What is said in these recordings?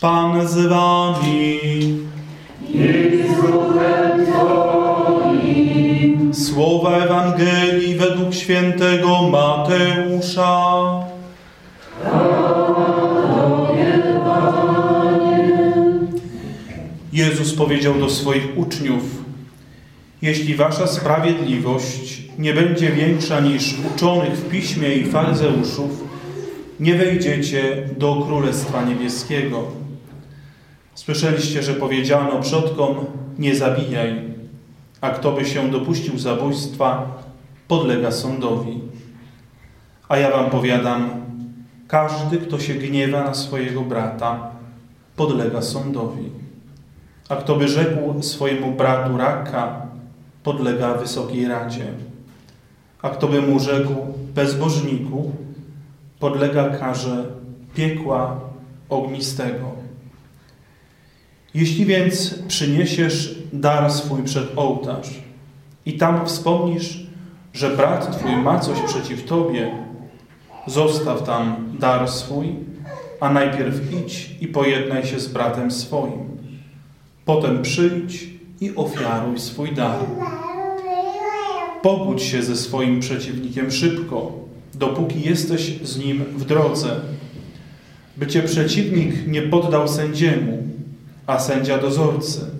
Pan z wami. Słowa Ewangelii według świętego Mateusza. Jezus powiedział do swoich uczniów: Jeśli wasza sprawiedliwość nie będzie większa niż uczonych w piśmie i faryzeuszów, nie wejdziecie do Królestwa Niebieskiego. Słyszeliście, że powiedziano przodkom: Nie zabijaj, a kto by się dopuścił zabójstwa, podlega sądowi. A ja wam powiadam: każdy, kto się gniewa na swojego brata, podlega sądowi. A kto by rzekł swojemu bratu raka, podlega wysokiej radzie. A kto by mu rzekł bezbożniku, podlega karze piekła ognistego. Jeśli więc przyniesiesz dar swój przed ołtarz i tam wspomnisz, że brat twój ma coś przeciw tobie, zostaw tam dar swój, a najpierw idź i pojednaj się z bratem swoim. Potem przyjdź i ofiaruj swój dar. Pogódź się ze swoim przeciwnikiem szybko, dopóki jesteś z nim w drodze, by cię przeciwnik nie poddał sędziemu, a sędzia dozorcy,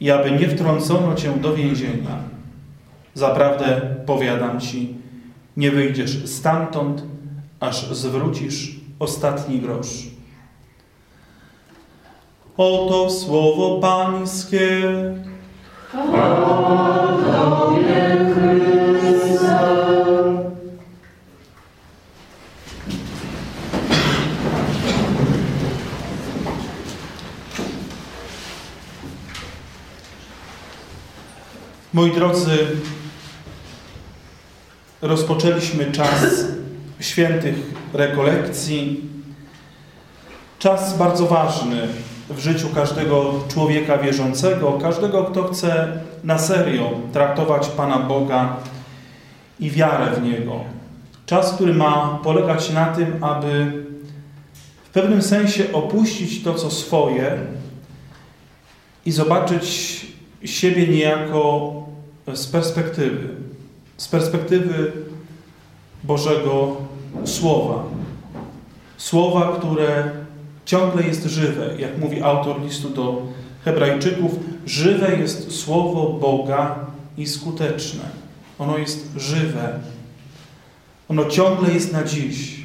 i aby nie wtrącono cię do więzienia. Zaprawdę powiadam ci, nie wyjdziesz stamtąd, aż zwrócisz ostatni grosz. Oto słowo Pańskie. Moi drodzy, rozpoczęliśmy czas świętych rekolekcji. Czas bardzo ważny w życiu każdego człowieka wierzącego, każdego, kto chce na serio traktować Pana Boga i wiarę w Niego. Czas, który ma polegać na tym, aby w pewnym sensie opuścić to, co swoje i zobaczyć siebie niejako z perspektywy, z perspektywy Bożego Słowa. Słowa, które ciągle jest żywe. Jak mówi autor listu do Hebrajczyków, żywe jest Słowo Boga i skuteczne. Ono jest żywe. Ono ciągle jest na dziś.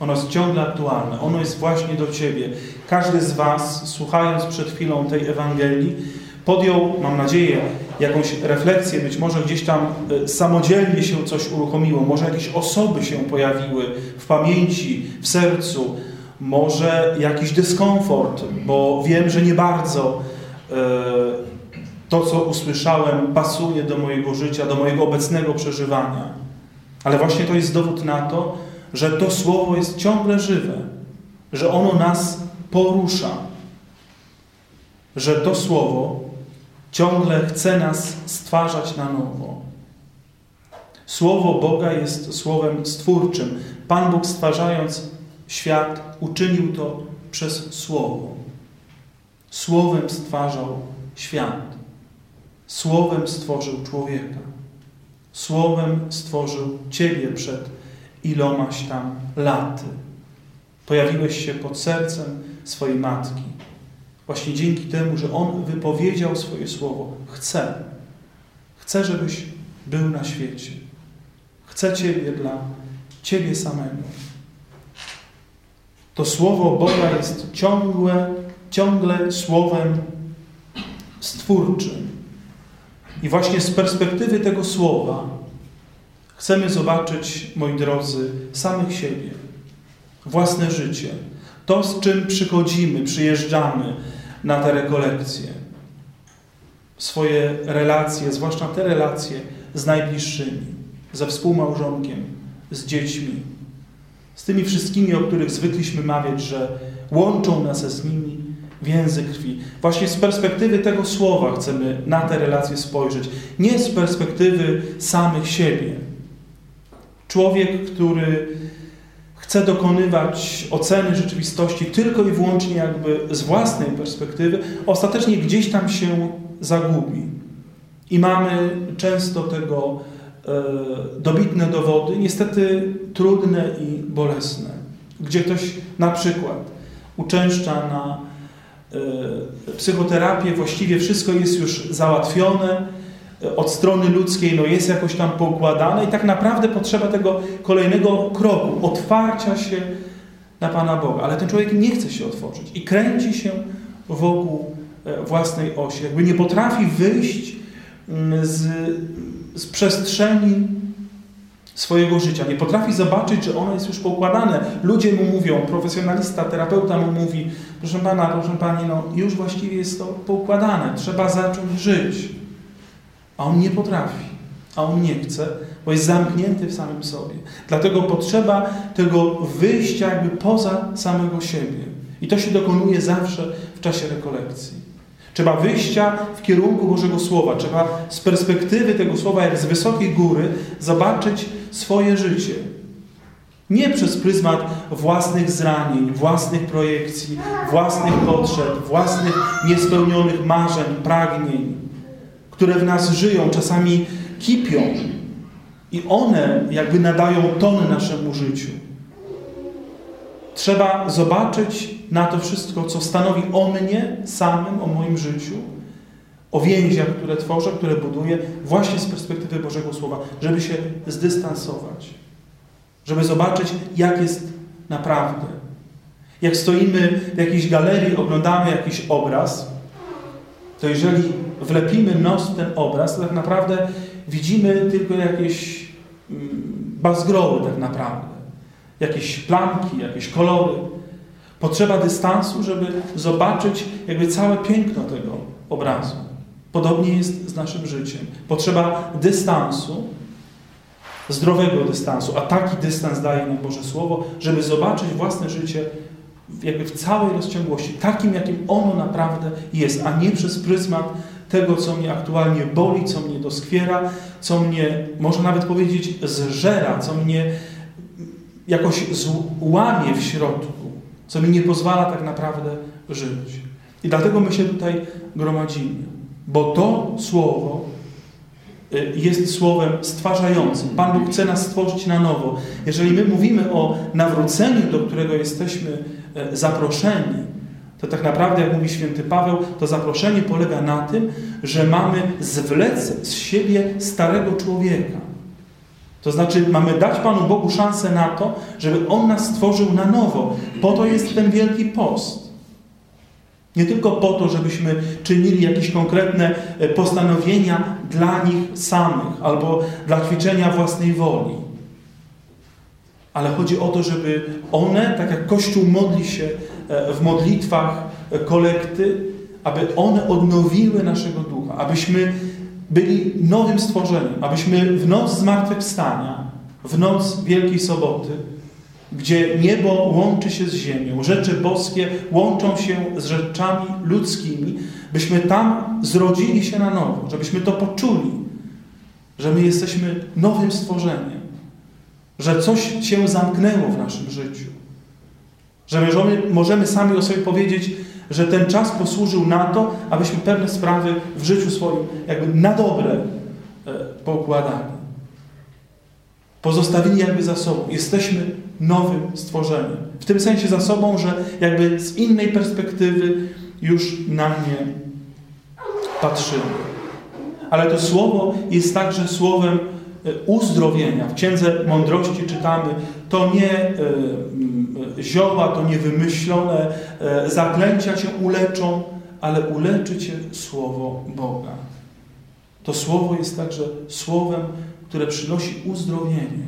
Ono jest ciągle aktualne. Ono jest właśnie do Ciebie. Każdy z Was, słuchając przed chwilą tej Ewangelii, podjął, mam nadzieję, jakąś refleksję, być może gdzieś tam e, samodzielnie się coś uruchomiło, może jakieś osoby się pojawiły w pamięci, w sercu, może jakiś dyskomfort, bo wiem, że nie bardzo e, to, co usłyszałem, pasuje do mojego życia, do mojego obecnego przeżywania. Ale właśnie to jest dowód na to, że to słowo jest ciągle żywe, że ono nas porusza, że to słowo ciągle chce nas stwarzać na nowo. Słowo Boga jest słowem stwórczym. Pan Bóg stwarzając świat uczynił to przez Słowo. Słowem stwarzał świat. Słowem stworzył człowieka. Słowem stworzył Ciebie przed ilomaś tam laty. Pojawiłeś się pod sercem swojej matki. Właśnie dzięki temu, że On wypowiedział swoje słowo. Chcę. Chcę, żebyś był na świecie. Chcę Ciebie dla Ciebie samego. To słowo Boga jest ciągłe, ciągle słowem stwórczym. I właśnie z perspektywy tego słowa chcemy zobaczyć, moi drodzy, samych siebie, własne życie, to, z czym przychodzimy, przyjeżdżamy na te rekolekcje, swoje relacje, zwłaszcza te relacje z najbliższymi, ze współmałżonkiem, z dziećmi, z tymi wszystkimi, o których zwykliśmy mawiać, że łączą nas z nimi więzy krwi. Właśnie z perspektywy tego słowa chcemy na te relacje spojrzeć, nie z perspektywy samych siebie. Człowiek, który chce dokonywać oceny rzeczywistości tylko i wyłącznie jakby z własnej perspektywy, ostatecznie gdzieś tam się zagubi. I mamy często tego e, dobitne dowody, niestety trudne i bolesne, gdzie ktoś na przykład uczęszcza na e, psychoterapię, właściwie wszystko jest już załatwione, od strony ludzkiej no jest jakoś tam poukładane i tak naprawdę potrzeba tego kolejnego kroku, otwarcia się na Pana Boga. Ale ten człowiek nie chce się otworzyć i kręci się wokół e, własnej osi. Jakby nie potrafi wyjść mm, z, z przestrzeni swojego życia. Nie potrafi zobaczyć, że ono jest już poukładane. Ludzie mu mówią, profesjonalista, terapeuta mu mówi, proszę Pana, proszę Pani, no już właściwie jest to poukładane. Trzeba zacząć żyć. A on nie potrafi. A on nie chce, bo jest zamknięty w samym sobie. Dlatego potrzeba tego wyjścia jakby poza samego siebie. I to się dokonuje zawsze w czasie rekolekcji. Trzeba wyjścia w kierunku Bożego Słowa. Trzeba z perspektywy tego Słowa, jak z wysokiej góry, zobaczyć swoje życie. Nie przez pryzmat własnych zranień, własnych projekcji, własnych potrzeb, własnych niespełnionych marzeń, pragnień, które w nas żyją, czasami kipią i one jakby nadają ton naszemu życiu. Trzeba zobaczyć na to wszystko, co stanowi o mnie samym, o moim życiu, o więziach, które tworzę, które buduję, właśnie z perspektywy Bożego Słowa, żeby się zdystansować, żeby zobaczyć, jak jest naprawdę. Jak stoimy w jakiejś galerii, oglądamy jakiś obraz, to jeżeli wlepimy nos w ten obraz, to tak naprawdę widzimy tylko jakieś mm, bazgroły tak naprawdę. Jakieś plamki, jakieś kolory. Potrzeba dystansu, żeby zobaczyć jakby całe piękno tego obrazu. Podobnie jest z naszym życiem. Potrzeba dystansu, zdrowego dystansu, a taki dystans daje nam Boże Słowo, żeby zobaczyć własne życie jakby w całej rozciągłości, takim, jakim ono naprawdę jest, a nie przez pryzmat tego, co mnie aktualnie boli, co mnie doskwiera, co mnie, można nawet powiedzieć, zżera, co mnie jakoś łamie w środku, co mi nie pozwala tak naprawdę żyć. I dlatego my się tutaj gromadzimy. Bo to słowo y, jest słowem stwarzającym. Pan Bóg chce nas stworzyć na nowo. Jeżeli my mówimy o nawróceniu, do którego jesteśmy zaproszeni, to tak naprawdę, jak mówi święty Paweł, to zaproszenie polega na tym, że mamy zwlec z siebie starego człowieka. To znaczy, mamy dać Panu Bogu szansę na to, żeby On nas stworzył na nowo. Po to jest ten wielki post. Nie tylko po to, żebyśmy czynili jakieś konkretne e, postanowienia dla nich samych albo dla ćwiczenia własnej woli. Ale chodzi o to, żeby one, tak jak Kościół modli się e, w modlitwach e, kolekty, aby one odnowiły naszego ducha, abyśmy byli nowym stworzeniem, abyśmy w noc zmartwychwstania, w noc Wielkiej Soboty, gdzie niebo łączy się z ziemią, rzeczy boskie łączą się z rzeczami ludzkimi, byśmy tam zrodzili się na nowo, żebyśmy to poczuli, że my jesteśmy nowym stworzeniem, że coś się zamknęło w naszym życiu, że my możemy sami o sobie powiedzieć, że ten czas posłużył na to, abyśmy pewne sprawy w życiu swoim jakby na dobre e, pokładali. Pozostawili jakby za sobą. Jesteśmy nowym stworzeniem. W tym sensie za sobą, że jakby z innej perspektywy już na nie patrzymy. Ale to słowo jest także słowem uzdrowienia. W Księdze Mądrości czytamy, to nie e, zioła, to nie wymyślone e, zaklęcia cię uleczą, ale uleczy cię Słowo Boga. To Słowo jest także Słowem, które przynosi uzdrowienie.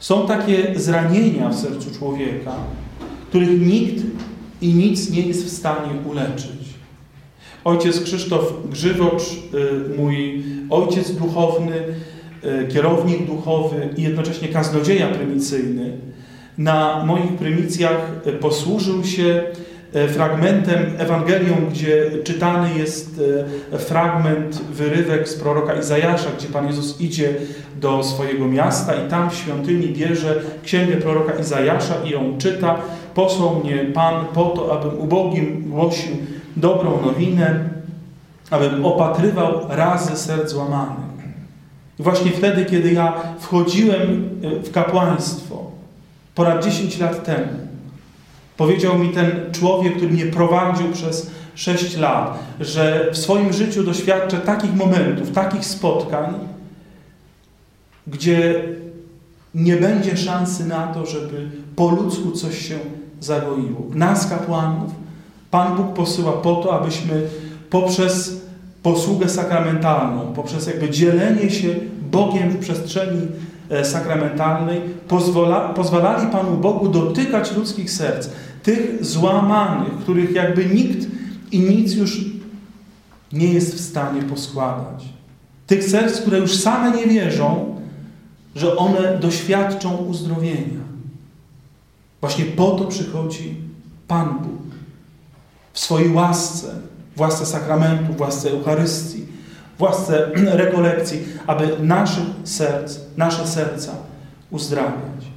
Są takie zranienia w sercu człowieka, których nikt i nic nie jest w stanie uleczyć. Ojciec Krzysztof Grzywocz, y, mój ojciec duchowny, kierownik duchowy i jednocześnie kaznodzieja prymicyjny, na moich prymicjach y, posłużył się e, fragmentem, Ewangelią, gdzie czytany jest e, fragment, wyrywek z proroka Izajasza, gdzie Pan Jezus idzie do swojego miasta i tam w świątyni bierze księgę proroka Izajasza i ją czyta. Posłał mnie Pan po to, abym ubogim głosił dobrą nowinę, abym opatrywał razy serc złamanych. Właśnie wtedy, kiedy ja wchodziłem w kapłaństwo, ponad 10 lat temu, Powiedział mi ten człowiek, który mnie prowadził przez 6 lat, że w swoim życiu doświadcza takich momentów, takich spotkań, gdzie nie będzie szansy na to, żeby po ludzku coś się zagoiło. Nas, kapłanów, Pan Bóg posyła po to, abyśmy poprzez posługę sakramentalną, poprzez jakby dzielenie się Bogiem w przestrzeni e, sakramentalnej, pozwala, pozwalali Panu Bogu dotykać ludzkich serc, tych złamanych, których jakby nikt i nic już nie jest w stanie poskładać. Tych serc, które już same nie wierzą, że one doświadczą uzdrowienia. Właśnie po to przychodzi Pan Bóg w swojej łasce, w łasce sakramentu, w łasce Eucharystii, w łasce rekolekcji, aby naszych serc, nasze serca uzdrawiać.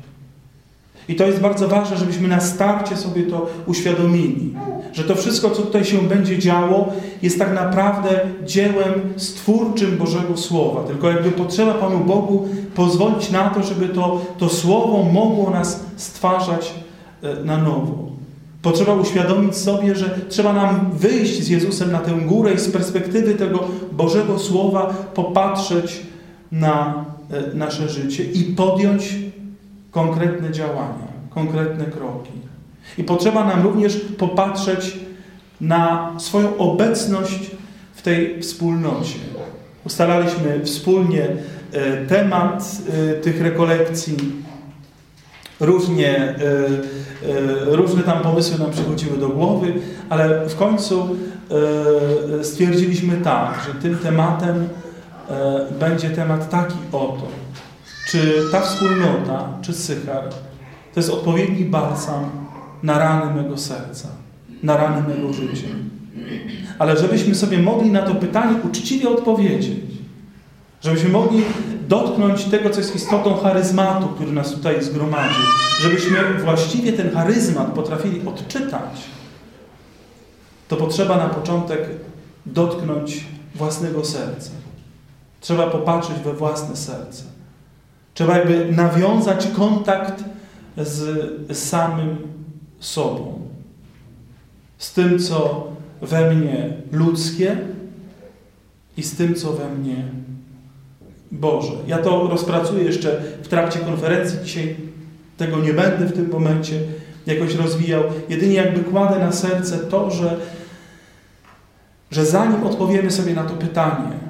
I to jest bardzo ważne, żebyśmy na starcie sobie to uświadomili, że to wszystko, co tutaj się będzie działo, jest tak naprawdę dziełem stwórczym Bożego Słowa. Tylko jakby potrzeba Panu Bogu pozwolić na to, żeby to, to Słowo mogło nas stwarzać e, na nowo. Potrzeba uświadomić sobie, że trzeba nam wyjść z Jezusem na tę górę i z perspektywy tego Bożego Słowa popatrzeć na e, nasze życie i podjąć konkretne działania, konkretne kroki. I potrzeba nam również popatrzeć na swoją obecność w tej wspólnocie. Ustalaliśmy wspólnie e, temat e, tych rekolekcji. Różnie, e, różne tam pomysły nam przychodziły do głowy, ale w końcu stwierdziliśmy tak, że tym tematem będzie temat taki oto czy ta wspólnota, czy Sychar, to jest odpowiedni balsam na rany mego serca, na rany mego życia. Ale żebyśmy sobie mogli na to pytanie uczciwie odpowiedzieć, żebyśmy mogli dotknąć tego, co jest istotą charyzmatu, który nas tutaj zgromadził, żebyśmy właściwie ten charyzmat potrafili odczytać, to potrzeba na początek dotknąć własnego serca. Trzeba popatrzeć we własne serce. Trzeba jakby nawiązać kontakt z samym sobą. Z tym, co we mnie ludzkie i z tym, co we mnie Boże. Ja to rozpracuję jeszcze w trakcie konferencji. Dzisiaj tego nie będę w tym momencie jakoś rozwijał. Jedynie jakby kładę na serce to, że, że zanim odpowiemy sobie na to pytanie,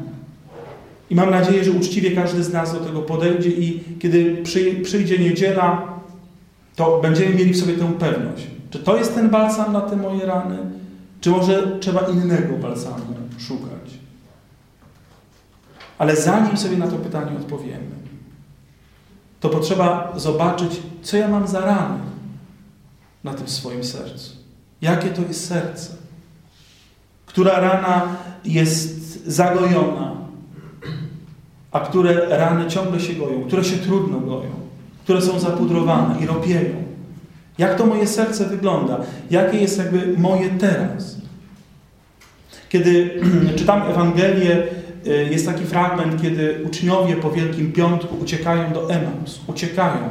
i mam nadzieję, że uczciwie każdy z nas do tego podejdzie i kiedy przyjdzie niedziela, to będziemy mieli w sobie tę pewność. Czy to jest ten balsam na te moje rany, czy może trzeba innego balsamu szukać? Ale zanim sobie na to pytanie odpowiemy, to potrzeba zobaczyć, co ja mam za rany na tym swoim sercu. Jakie to jest serce? Która rana jest zagojona, a które rany ciągle się goją, które się trudno goją, które są zapudrowane i ropieją. Jak to moje serce wygląda? Jakie jest jakby moje teraz? Kiedy czytam Ewangelię, jest taki fragment, kiedy uczniowie po Wielkim Piątku uciekają do Emaus. Uciekają.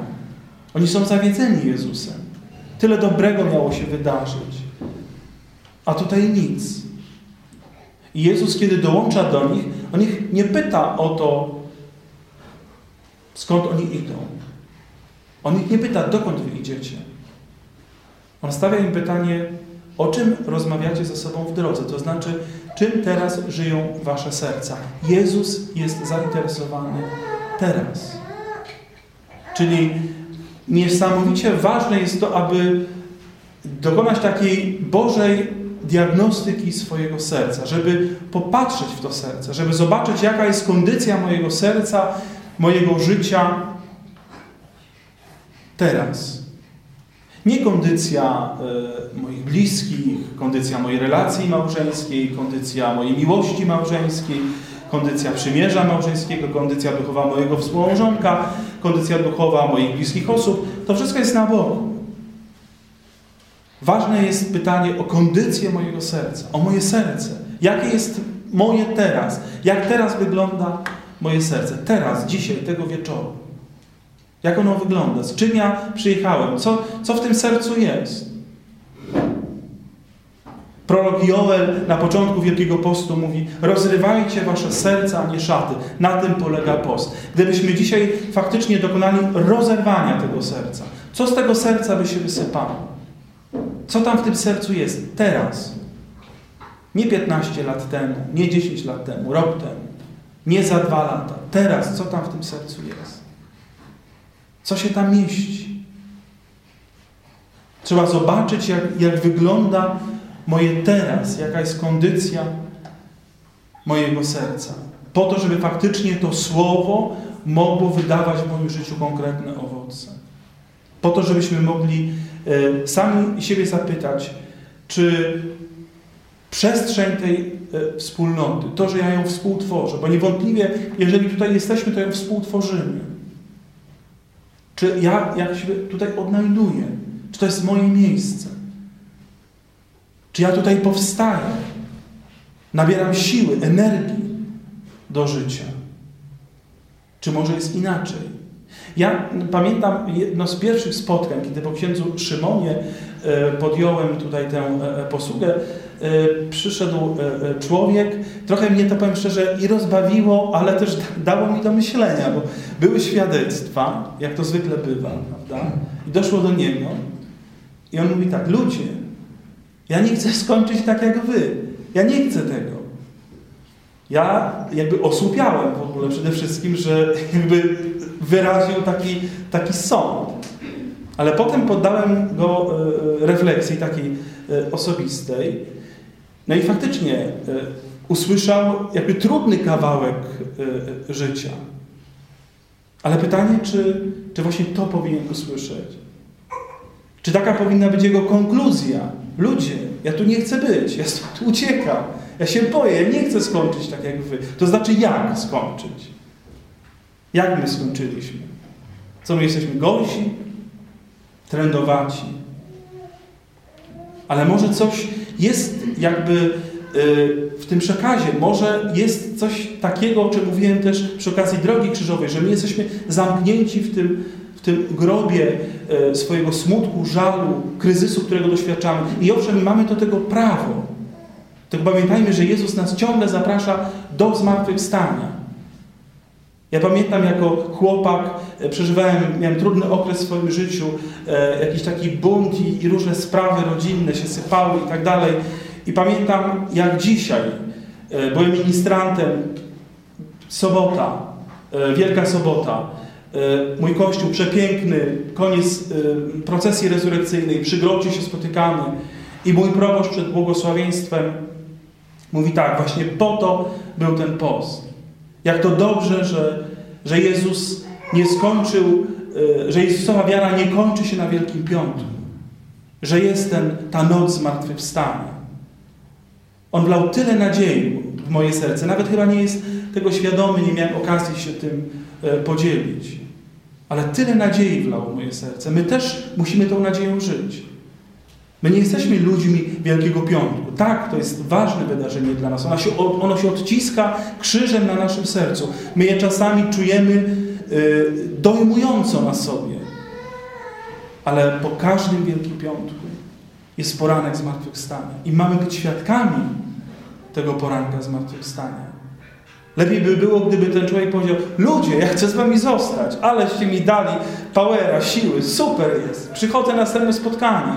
Oni są zawiedzeni Jezusem. Tyle dobrego miało się wydarzyć. A tutaj nic. I Jezus, kiedy dołącza do nich, on ich nie pyta o to, skąd oni idą. On ich nie pyta, dokąd wy idziecie. On stawia im pytanie, o czym rozmawiacie ze sobą w drodze, to znaczy, czym teraz żyją wasze serca. Jezus jest zainteresowany teraz. Czyli niesamowicie ważne jest to, aby dokonać takiej Bożej diagnostyki swojego serca, żeby popatrzeć w to serce, żeby zobaczyć, jaka jest kondycja mojego serca, mojego życia teraz. Nie kondycja y, moich bliskich, kondycja mojej relacji małżeńskiej, kondycja mojej miłości małżeńskiej, kondycja przymierza małżeńskiego, kondycja duchowa mojego współmałżonka, kondycja duchowa moich bliskich osób. To wszystko jest na boku. Ważne jest pytanie o kondycję mojego serca, o moje serce. Jakie jest moje teraz? Jak teraz wygląda moje serce? Teraz, dzisiaj, tego wieczoru. Jak ono wygląda? Z czym ja przyjechałem? Co, co w tym sercu jest? Prorok Joel na początku Wielkiego Postu mówi rozrywajcie wasze serca, a nie szaty. Na tym polega post. Gdybyśmy dzisiaj faktycznie dokonali rozerwania tego serca, co z tego serca by się wysypało? Co tam w tym sercu jest teraz? Nie 15 lat temu, nie 10 lat temu, rok temu, nie za dwa lata. Teraz, co tam w tym sercu jest? Co się tam mieści? Trzeba zobaczyć, jak, jak wygląda moje teraz, jaka jest kondycja mojego serca. Po to, żeby faktycznie to słowo mogło wydawać w moim życiu konkretne owoce. Po to, żebyśmy mogli e, sami siebie zapytać, czy przestrzeń tej e, wspólnoty, to, że ja ją współtworzę, bo niewątpliwie, jeżeli tutaj jesteśmy, to ją współtworzymy. Czy ja jak się tutaj odnajduję? Czy to jest moje miejsce? Czy ja tutaj powstaję? Nabieram siły, energii do życia? Czy może jest inaczej? Ja pamiętam jedno z pierwszych spotkań, kiedy po księdzu Szymonie e, podjąłem tutaj tę e, e, posługę, przyszedł człowiek, trochę mnie to powiem szczerze i rozbawiło, ale też dało mi do myślenia, bo były świadectwa, jak to zwykle bywa, prawda? I doszło do niego i on mówi tak, ludzie, ja nie chcę skończyć tak jak wy. Ja nie chcę tego. Ja jakby osłupiałem w ogóle przede wszystkim, że jakby wyraził taki, taki sąd. Ale potem poddałem go refleksji takiej osobistej. No i faktycznie e, usłyszał jakby trudny kawałek życia. Ale pytanie, czy, czy właśnie to powinien usłyszeć? Czy taka powinna być jego konkluzja? Ludzie, ja tu nie chcę być, ja tu uciekam, ja się boję, ja nie chcę skończyć tak jak wy. To znaczy jak skończyć? Jak my skończyliśmy? Co my jesteśmy gorsi? Trendowaci? Ale może coś jest jakby y, w tym przekazie, może jest coś takiego, o czym mówiłem też przy okazji Drogi Krzyżowej, że my jesteśmy zamknięci w tym, w tym grobie y, swojego smutku, żalu, kryzysu, którego doświadczamy. I owszem, mamy do tego prawo. Tylko pamiętajmy, że Jezus nas ciągle zaprasza do zmartwychwstania. Ja pamiętam jako chłopak, e, przeżywałem, miałem trudny okres w swoim życiu, e, jakiś taki bunt i, i, różne sprawy rodzinne się sypały i tak dalej. I pamiętam jak dzisiaj, e, byłem ministrantem, sobota, e, Wielka Sobota, e, mój kościół przepiękny, koniec procesji rezurekcyjnej, przy grocie się spotykamy i mój proboszcz przed błogosławieństwem mówi tak, właśnie po to był ten post. Jak to dobrze, że, że Jezus nie skończył, że Jezusowa wiara nie kończy się na Wielkim Piątku. Że jest ten, ta noc zmartwychwstania. On wlał tyle nadziei w moje serce. Nawet chyba nie jest tego świadomy, nie miałem okazji się tym e, podzielić. Ale tyle nadziei wlał w moje serce. My też musimy tą nadzieją żyć. My nie jesteśmy ludźmi Wielkiego Piątku. Tak, to jest ważne wydarzenie dla nas. Ono się, ono się odciska krzyżem na naszym sercu. My je czasami czujemy y, dojmująco na sobie. Ale po każdym Wielkim Piątku jest poranek zmartwychwstania. I mamy być świadkami tego poranka zmartwychwstania. Lepiej by było, gdyby ten człowiek powiedział: Ludzie, ja chcę z wami zostać, aleście mi dali powera, siły, super jest. Przychodzę na następne spotkanie.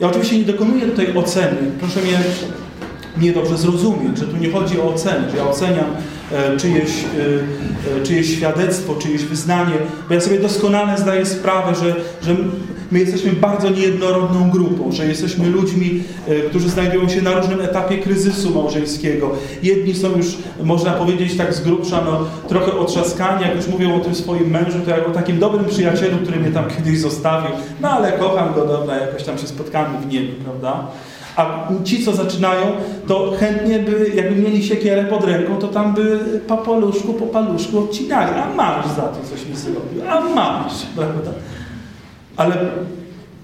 Ja oczywiście nie dokonuję tutaj oceny. Proszę mnie, mnie dobrze zrozumieć, że tu nie chodzi o ocenę, że ja oceniam czyjeś, e, e, czyjeś świadectwo, czyjeś wyznanie, bo ja sobie doskonale zdaję sprawę, że, że my jesteśmy bardzo niejednorodną grupą, że jesteśmy ludźmi, e, którzy znajdują się na różnym etapie kryzysu małżeńskiego. Jedni są już, można powiedzieć tak z grubsza, no, trochę otrzaskani, jak już mówią o tym swoim mężu, to jak o takim dobrym przyjacielu, który mnie tam kiedyś zostawił, no ale kocham go, dobra, jakoś tam się spotkamy w niebie, prawda? A ci, co zaczynają, to chętnie by, jakby mieli siekierę pod ręką, to tam by po paluszku, po paluszku odcinali. A masz za to, coś mi zrobił. A masz, prawda? Ale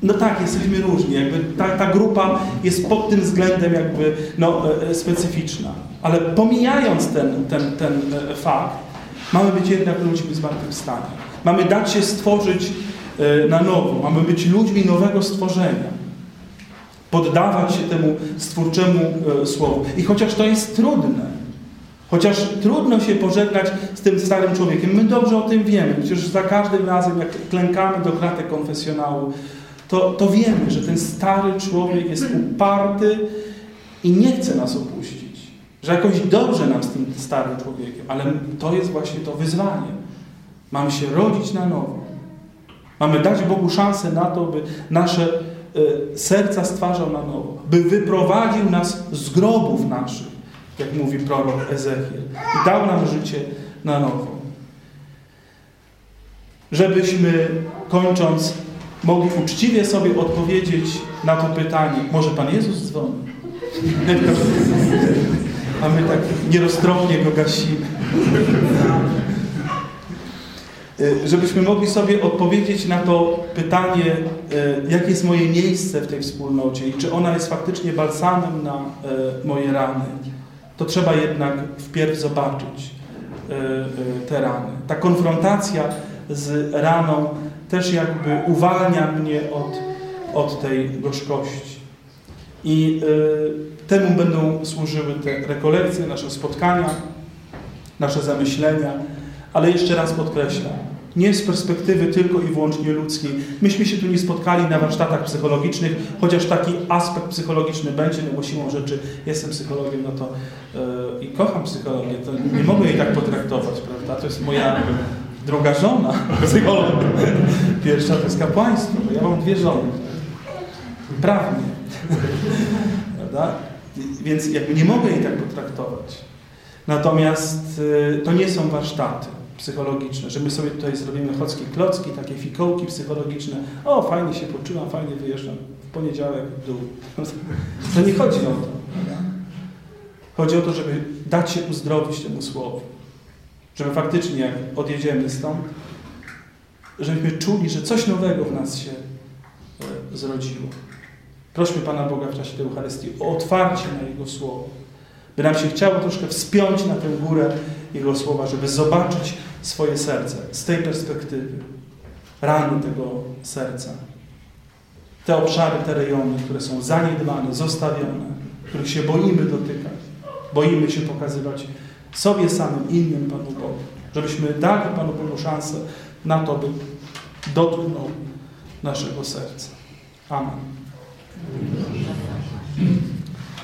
no tak, jesteśmy różni. Jakby ta, ta grupa jest pod tym względem jakby no, e, specyficzna. Ale pomijając ten, ten, ten e, fakt, mamy być jednak ludźmi zmartwychwstania. Mamy dać się stworzyć e, na nowo. Mamy być ludźmi nowego stworzenia poddawać się temu stwórczemu e, słowu. I chociaż to jest trudne, chociaż trudno się pożegnać z tym starym człowiekiem, my dobrze o tym wiemy. Przecież za każdym razem, jak klękamy do kratek konfesjonału, to, to wiemy, że ten stary człowiek jest uparty i nie chce nas opuścić. Że jakoś dobrze nam z tym starym człowiekiem, ale to jest właśnie to wyzwanie. Mamy się rodzić na nowo. Mamy dać Bogu szansę na to, by nasze serca stwarzał na nowo, by wyprowadził nas z grobów naszych, jak mówi prorok Ezechiel, i dał nam życie na nowo. Żebyśmy, kończąc, mogli uczciwie sobie odpowiedzieć na to pytanie, może Pan Jezus dzwoni? A my tak nieroztropnie go gasimy. Y, żebyśmy mogli sobie odpowiedzieć na to pytanie, y, jakie jest moje miejsce w tej wspólnocie i czy ona jest faktycznie balsamem na y, moje rany, to trzeba jednak wpierw zobaczyć te rany. Ta konfrontacja z raną też jakby uwalnia mnie od, od tej gorzkości. I temu będą służyły te rekolekcje, nasze spotkania, nasze zamyślenia, ale jeszcze raz podkreślam, nie z perspektywy tylko i wyłącznie ludzkiej. Myśmy się tu nie spotkali na warsztatach psychologicznych, chociaż taki aspekt psychologiczny będzie, no bo siłą rzeczy jestem psychologiem, no to yy, i kocham psychologię, to nie mogę jej tak potraktować, prawda? To jest moja droga żona, psycholog. Pierwsza to jest kapłaństwo, bo ja mam dwie żony. Prawnie. prawda? Więc jakby nie mogę jej tak potraktować. Natomiast yy, to nie są warsztaty psychologiczne, że my sobie tutaj zrobimy chodzkie klocki, takie fikołki psychologiczne. O, fajnie się poczułam, fajnie wyjeżdżam. W poniedziałek w dół. To nie chodzi o to. Chodzi o to, żeby dać się uzdrowić temu słowu. Żeby faktycznie, jak odjedziemy stąd, żebyśmy czuli, że coś nowego w nas się e, zrodziło. Prośmy Pana Boga w czasie tej Eucharystii o otwarcie na Jego Słowo. By nam się chciało troszkę wspiąć na tę górę Jego Słowa, żeby zobaczyć swoje serce z tej perspektywy, rany tego serca. Te obszary, te rejony, które są zaniedbane, zostawione, których się boimy dotykać, boimy się pokazywać sobie samym, innym Panu Bogu. Żebyśmy dali Panu Bogu szansę na to, by dotknął naszego serca. Amen.